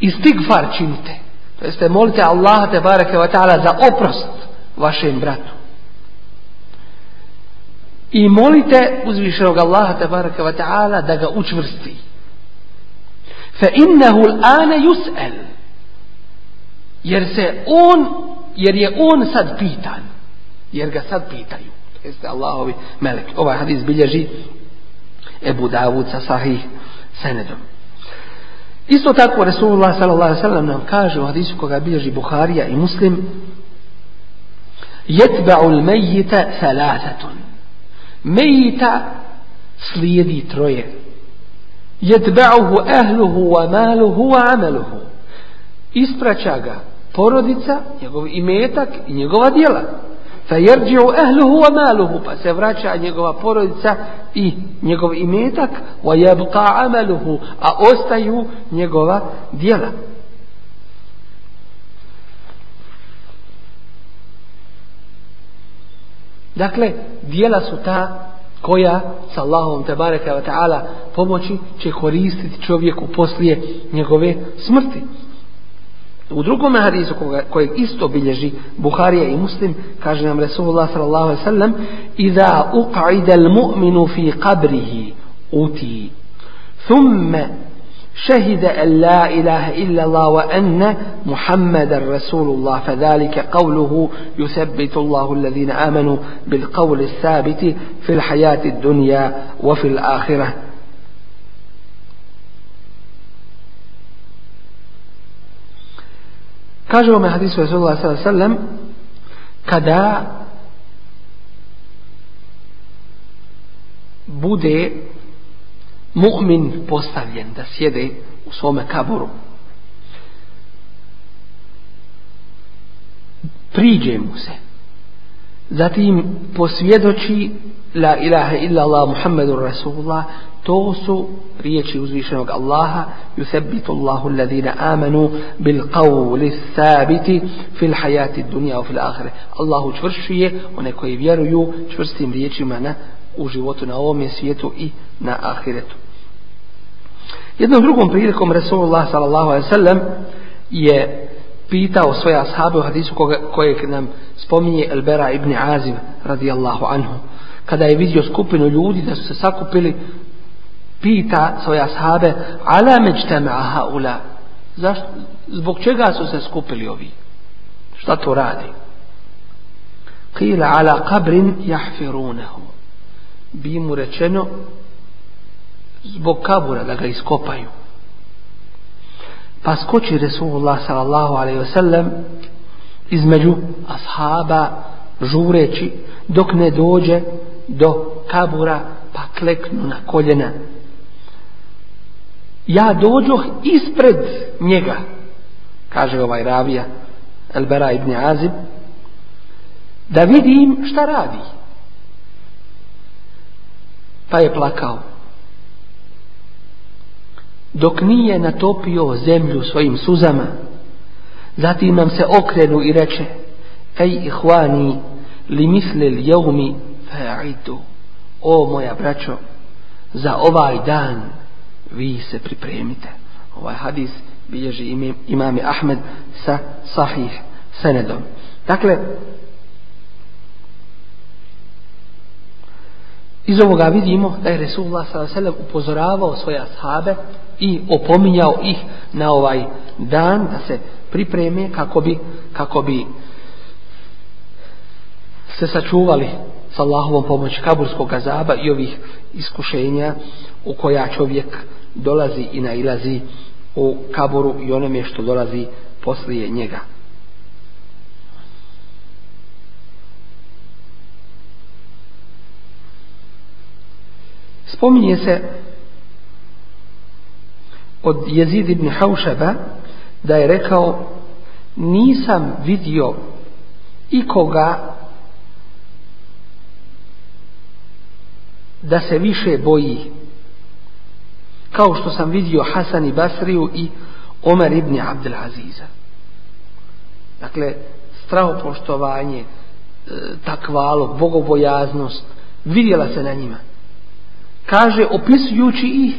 Speaker 2: istigfar činite. To jeste molite Allaha te barake wa ta'ala za oprost vašem bratu. I molite uzvišenog Allaha te barake wa ta'ala da ga učvrsti. Fa innahu al-ana yus'al. Jer se on jer je on sad pitan. Jer ga sad pitaju. To jeste Allahovi melek. Ovaj hadis bilježi Ebu Davud sa sahih senedom isto tako Resulullah sallallahu alaihi sallam nam kaže u hadisu koga bilježi Buharija i Muslim Yetba'u al-mayyita thalathatun. Mejita slijedi troje. Jetba'uhu ahluhu wa maluhu wa amaluhu. Ispraća ga porodica, njegov imetak i njegova djela. فَيَرْجِعُ أَهْلُهُ وَمَالُهُ pa se vraća njegova porodica i njegov imetak, wa عَمَلُهُ amaluhu, a ostaju njegova djela. Dakle, djela su ta koja sa Allahom te bareka ta'ala pomoći će koristiti čovjeku poslije njegove smrti. U drugom hadisu kojeg isto bilježi Buharija i Muslim kaže nam Resulullah sallallahu alaihi sallam Iza uqa'ida al-mu'minu fi qabrihi uti thumme شهد أن لا إله إلا الله وأن محمد رسول الله فذلك قوله يثبت الله الذين آمنوا بالقول الثابت في الحياة الدنيا وفي الآخرة Kaže ome hadisu Rasulullah s.a.v. kada bude mu'min postavljen da sjede u svome kaboru priđe mu se zatim posvjedoči la ilaha illa Allah Muhammedur Rasulullah to su riječi uzvišenog Allaha yuthabbitu Allahu alladhina amanu bil qawli thabiti fil hayati dunya wa fil akhirah. Allah učvršuje one koji vjeruju čvrstim riječima na u životu na ovom svijetu i na ahiretu. Jednom drugom prilikom Rasulullah sallallahu alaihi sallam je pitao svoje ashabe u hadisu kojeg nam spominje Elbera ibn Azim radijallahu anhu. Kada je vidio skupinu ljudi da su se sakupili pita svoje ashabe ala međtema'a haula? Zašto, zbog čega su se skupili ovi? Šta to radi? Qila ala qabrin jahfirunehu bi mu rečeno zbog kabura da ga iskopaju. Pa skoči Resulullah sallallahu alaihi wasallam između ashaba žureći dok ne dođe do kabura pa kleknu na koljena ja dođoh ispred njega kaže ovaj ravija Elbera ibn Azib da vidim šta radi. Pa je plakao. Dok nije natopio zemlju svojim suzama zatim nam se okrenu i reče ej ihvani li misle li jevmi fa'idu o moja braćo za ovaj dan vi se pripremite ovaj hadis bilježi imami Ahmed sa sahih senedom dakle Iz ovoga vidimo da je Resulullah s.a.v. upozoravao svoje ashabe i opominjao ih na ovaj dan da se pripreme kako bi, kako bi se sačuvali sa Allahovom pomoći kaburskog azaba i ovih iskušenja u koja čovjek dolazi i nailazi u kaboru i onome što dolazi poslije njega. Spominje se od Jezid ibn Haušaba da je rekao nisam vidio ikoga da se više boji kao što sam vidio Hasan i Basriju i Omer ibn Abdel Aziza. Dakle, strahopoštovanje, e, takvalo, bogobojaznost, vidjela se na njima. Kaže, opisujući ih,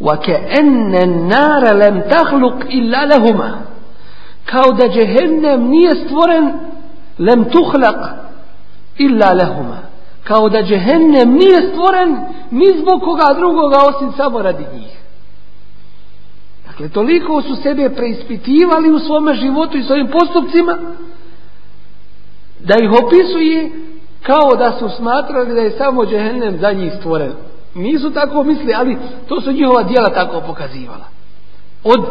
Speaker 2: وَكَأَنَّ النَّارَ لَمْ تَخْلُقْ إِلَّا لَهُمَا Kao da džehennem nije stvoren lem tuhlaq illa lehuma. Kao da džehennem nije stvoren ni zbog koga drugoga osim samo radi njih. Dakle, toliko su sebe preispitivali u svome životu i svojim postupcima da ih opisuje kao da su smatrali da je samo džehennem za njih stvoren. Nisu tako mislili, ali to su njihova dijela tako pokazivala. Od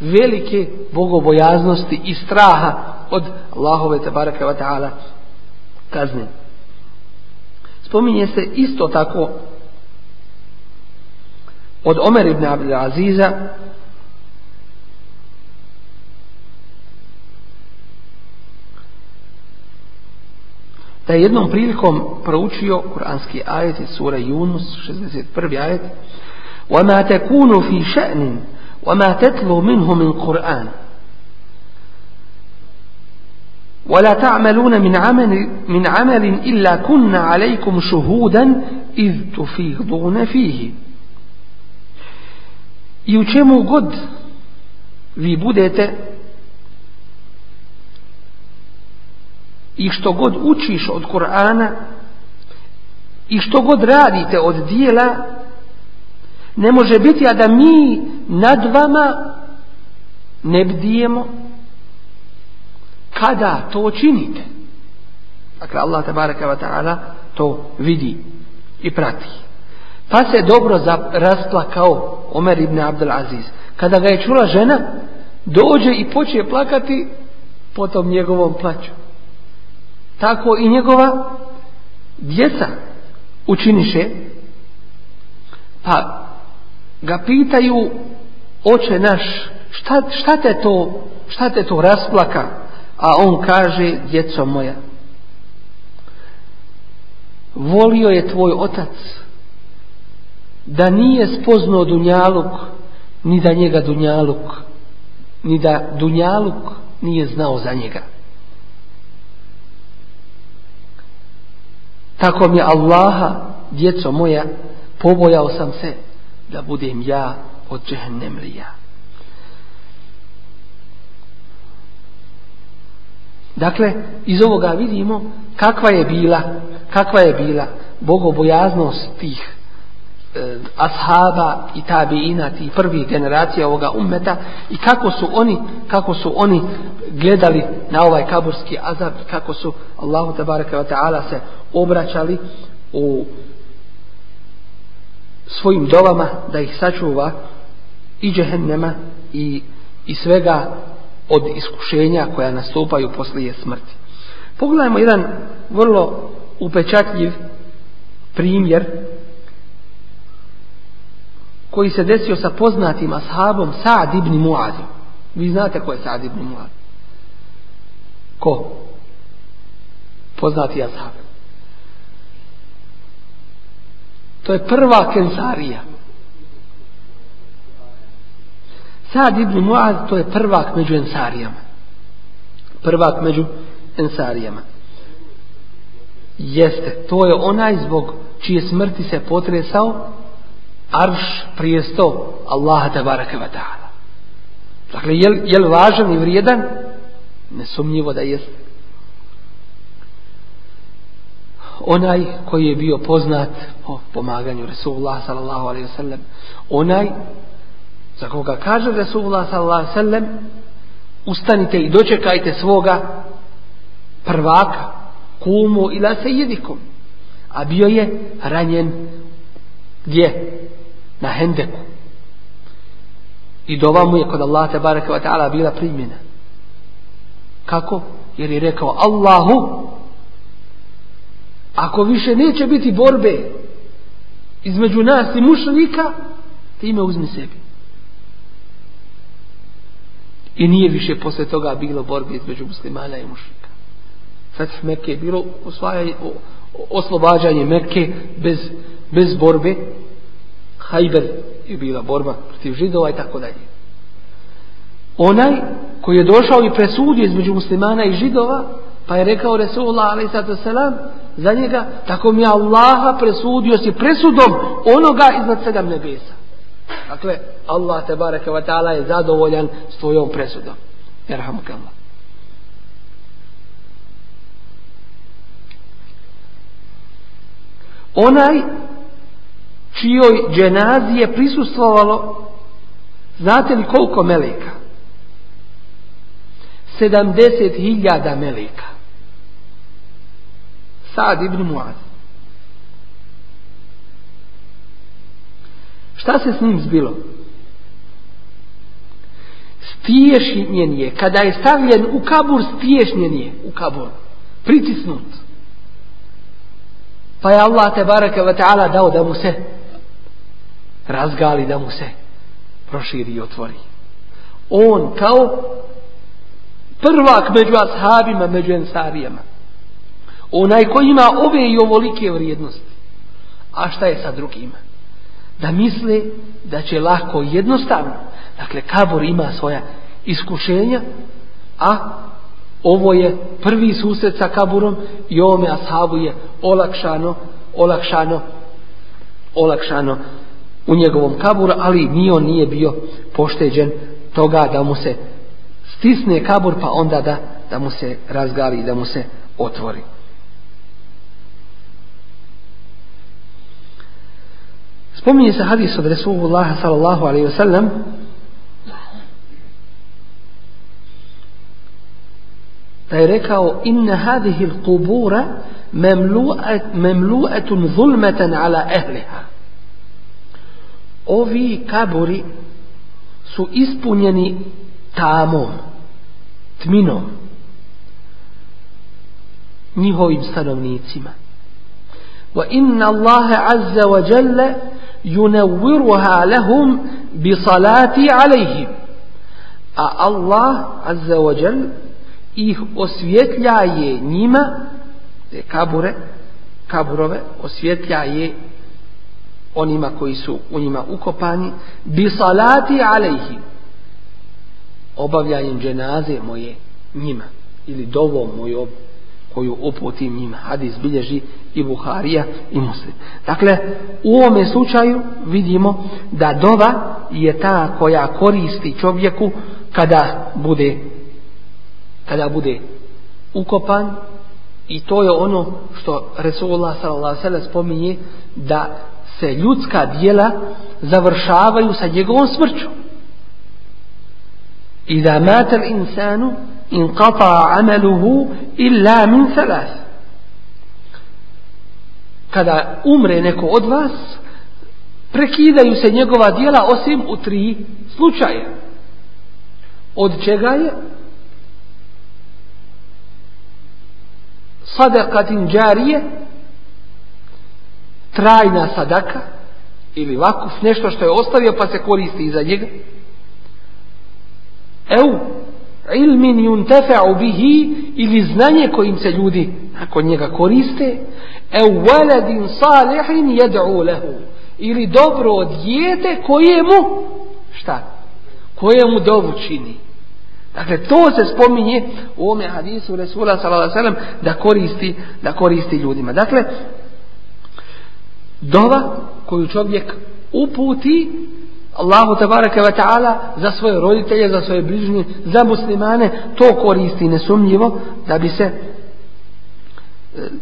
Speaker 2: velike bogobojaznosti i straha od Allahove tabaraka wa ta'ala kazne Spominje se isto tako od Omer ibn Abdel Aziza da je jednom prilikom proučio kuranski ajet iz sura Yunus 61. ajet وَمَا تَكُونُ فِي شَأْنٍ وَمَا تَتْلُو مِنْهُ مِنْ قُرْآنٍ ولا تعملون من عمل من عمل إلا كنا عليكم شهودا إذ تفيضون فيه i u čemu god vi budete i što god učiš od Kur'ana i što god radite od dijela ne može biti a da mi nad vama ne bdijemo kada to činite? Dakle Allah tabaraka wa ta'ala to vidi i prati. Pa se dobro rasplakao Omer ibn Abdul Aziz. Kada ga je čula žena dođe i počne plakati potom njegovom plaću. Tako i njegova djeca učiniše pa ga pitaju oče naš šta, šta te to šta te to rasplaka? A on kaže djeco moja volio je tvoj otac da nije spoznao dunjaluk ni da njega dunjaluk ni da dunjaluk nije znao za njega Tako mi Allaha, djeco moja, pobojao sam se da budem ja od džehennemlija. Dakle, iz ovoga vidimo kakva je bila, kakva je bila bogobojaznost tih e, ashaba i tabiina tih prvih generacija ovoga ummeta i kako su oni kako su oni gledali na ovaj kaburski azab kako su Allahu tabaraka wa ta'ala se obraćali u svojim dovama da ih sačuva i džehennema i, i svega od iskušenja koja nastupaju poslije smrti. Pogledajmo jedan vrlo upečatljiv primjer koji se desio sa poznatim ashabom Sa'd ibn Mu'ad. Vi znate ko je Sa'd ibn Mu'ad? Ko? Poznati ashab. To je prva kensarija. Sad ibn Muaz to je prvak među ensarijama. Prvak među ensarijama. Jeste, to je onaj zbog čije smrti se potresao arš prije sto Allaha tabaraka wa ta'ala. Dakle, je, je li važan i vrijedan? Nesumnjivo da jeste. onaj koji je bio poznat po pomaganju Resulullah sallallahu alaihi wasallam onaj za koga kaže Resulullah sallallahu alaihi ustanite i dočekajte svoga prvaka kumu ila sejedikom a bio je ranjen gdje? na hendeku i dova mu je kod Allah te baraka wa ta'ala bila primjena kako? jer je rekao Allahu ako više neće biti borbe između nas i mušnika ti me uzmi sebi i nije više posle toga bilo borbe između muslimana i mušnika sad Mekke je bilo osvajanje, oslobađanje Mekke bez, bez borbe. Hajber je bila borba protiv židova i tako dalje. Onaj koji je došao i presudio između muslimana i židova pa je rekao Resulullah a.s. za njega tako mi Allaha presudio si presudom onoga iznad sedam nebesa dakle Allah te bareke ve ta'ala je zadovoljan s tvojom presudom. Erhamukallah. Onaj čijoj dženazi je prisustvovalo znate li koliko meleka? 70.000 meleka. Sad ibn Muad šta se s njim zbilo? Stiješnjen je kada je stavljen u kabur stiješnjen je u kabur. Pritisnut. Pa je Allah te baraka wa ta'ala dao da mu se razgali da mu se proširi i otvori. On kao prvak među ashabima među ensarijama. Onaj koji ima ove i ovolike vrijednosti. A šta je sa drugima? Da misle da će lako jednostavno. Dakle kabor ima svoja iskušenja a ovo je prvi susret sa kaburom i ovome ashabu je olakšano olakšano olakšano u njegovom kaburu ali ni on nije bio pošteđen toga da mu se stisne kabur pa onda da, da mu se razgali da mu se otvori. Spominje se hadis od Resulullah sallallahu alaihi wa sallam da je rekao inna hadihi l'kubura memlu'atun zulmatan ala ehliha ovi kaburi su ispunjeni tamom tminom njihovim stanovnicima wa inna Allahe azza wa jalla yunawwiruha lahum bi salati alaihim a Allah azza wa jal ih osvjetljaje njima te kabure kaburove osvjetljaje onima koji su u njima ukopani bi salati alejhi obavljanjem dženaze moje njima ili dovom moju koju uputim njim hadis bilježi i Buharija i Muslim dakle u ovome slučaju vidimo da dova je ta koja koristi čovjeku kada bude kada bude ukopan i to je ono što Resulullah s.a.v. spominje da se ljudska dijela završavaju sa njegovom smrću i da mater insanu انقطع عمله إلا illa min kada umre neko od vas prekidaju se njegova dijela osim u tri slučaje od čega je? Sadakatin džarije trajna sadaka ili vakuf, nešto što je ostavio pa se koristi iza njega. Eu ilmin yuntafa'u bihi ili znanje kojim se ljudi nakon njega koriste e waladin salihin yad'u lahu ili dobro dijete kojemu šta kojemu dovu čini Dakle, to se spominje u ome hadisu Resula s.a.v. da koristi, da koristi ljudima. Dakle, dova koju čovjek uputi Allahu tabaraka wa ta'ala za svoje roditelje, za svoje bližnje, za muslimane, to koristi nesumnjivo da bi se e,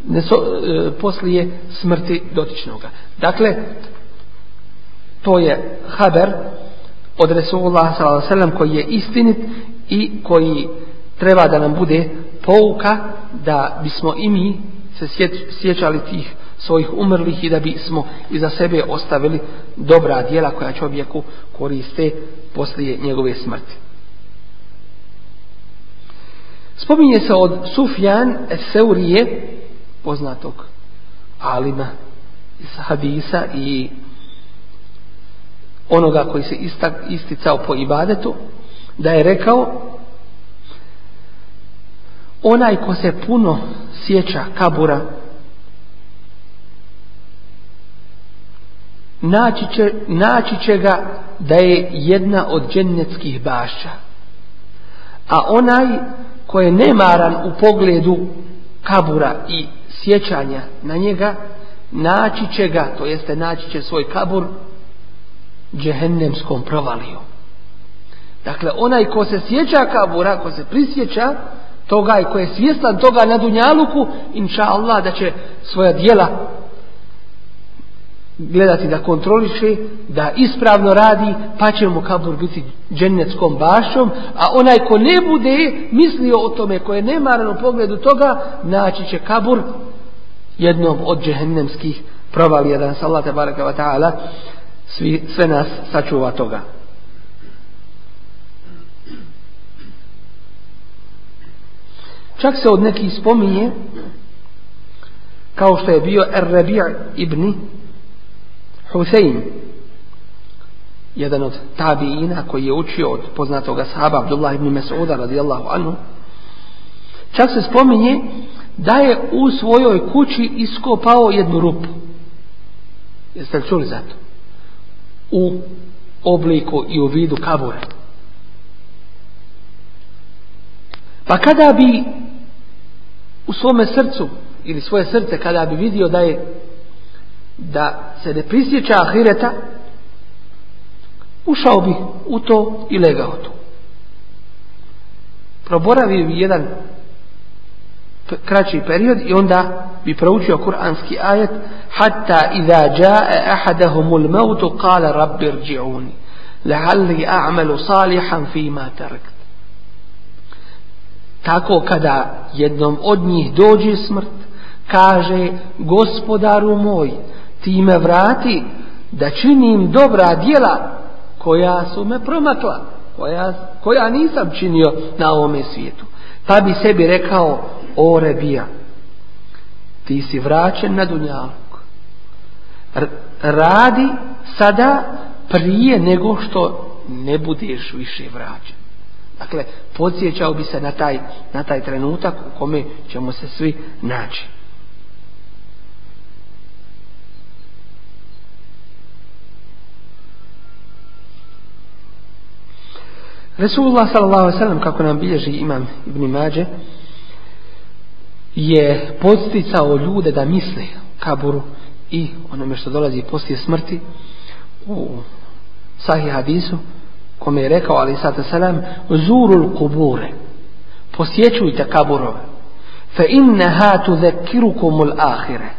Speaker 2: neso, e, poslije smrti dotičnoga. Dakle, to je haber od Resulullah s.a.v. koji je istinit i koji treba da nam bude pouka da bismo i mi se sjećali tih svojih umrlih i da bismo iza sebe ostavili dobra dijela koja čovjeku koriste poslije njegove smrti. Spominje se od Sufjan Seurije, poznatog alima iz hadisa i onoga koji se isticao po ibadetu, da je rekao onaj ko se puno sjeća kabura naći će, naći će ga da je jedna od džennetskih bašća. A onaj ko je nemaran u pogledu kabura i sjećanja na njega, naći će ga, to jeste naći će svoj kabur, džehennemskom provaliju. Dakle, onaj ko se sjeća kabura, ko se prisjeća toga i ko je svjestan toga na Dunjaluku, inša Allah da će svoja dijela gledati da kontroliše, da ispravno radi, pa će mu kabur biti džennetskom bašom, a onaj ko ne bude mislio o tome, ko je nemaran u pogledu toga, naći će kabur jednom od džehennemskih provalija, da nas Allah baraka wa ta'ala svi, sve nas sačuva toga. Čak se od nekih spominje kao što je bio Er-Rabi' ibn Husein jedan od tabiina koji je učio od poznatog sahaba Abdullah ibn Mas'uda radijallahu anhu čak se spominje da je u svojoj kući iskopao jednu rupu. Jeste li čuli za to? U obliku i u vidu kabura. Pa kada bi u svome srcu ili svoje srce kada bi vidio da je da se ne prisjeća ahireta ušao bi u to i legao tu. Proboravio bi jedan kraći period i onda bi proučio kuranski ajet hatta iza jaa ahadahumul maut qala rabbi irji'uni la'alli a'malu salihan fima tarakt. Tako kada jednom od njih dođe smrt kaže gospodaru moj ti me vrati da činim dobra djela koja su me promakla, koja, koja nisam činio na ovome svijetu. Pa bi sebi rekao, o rebija, ti si vraćen na dunjaluk. Radi sada prije nego što ne budeš više vraćen. Dakle, podsjećao bi se na taj, na taj trenutak u kome ćemo se svi naći. Resulullah sallallahu alaihi sallam, kako nam bilježi imam Ibn Mađe, je podsticao ljude da misle kaburu i onome što dolazi poslije smrti u sahih hadisu kome je rekao ali sata salam zurul kubure posjećujte kaburove. Fa innaha tudhakirukumul ahire.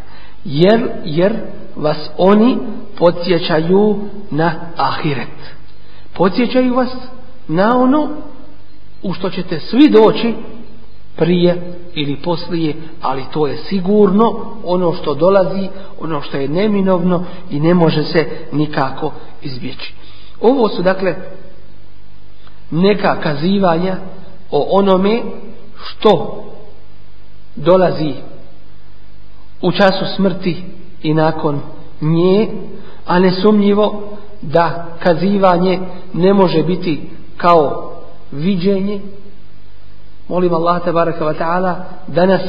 Speaker 2: Jer, jer vas oni podsjećaju na ahiret. Podsjećaju vas na ono u što ćete svi doći prije ili poslije, ali to je sigurno ono što dolazi, ono što je neminovno i ne može se nikako izbjeći. Ovo su dakle neka kazivanja o onome što dolazi u času smrti i nakon nje, a nesumnjivo da kazivanje ne može biti kao viđenje. Molim Allah te baraka wa ta'ala da nas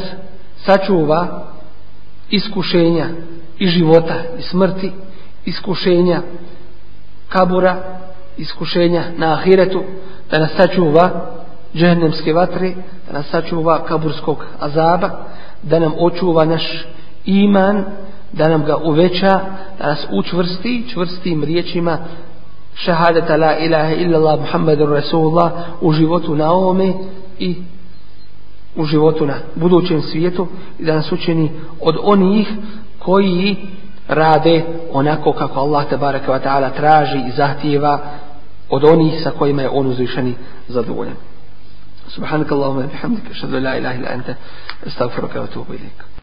Speaker 2: sačuva iskušenja i života i smrti iskušenja kabura iskušenja na ahiretu da nas sačuva džehennemske vatre da nas sačuva kaburskog azaba da nam očuva naš iman da nam ga uveća da nas učvrsti čvrstim riječima šehadeta la ilaha illallah Muhammedun Rasulullah u životu na ovome i u životu na budućem svijetu i da nas učini od onih koji rade onako kako Allah te baraka wa ta'ala traži i zahtijeva od onih sa kojima je on uzvišeni zadovoljen. Subhanakallahumma bihamdika ashhadu an la ilaha illa anta astaghfiruka wa atubu ilaik.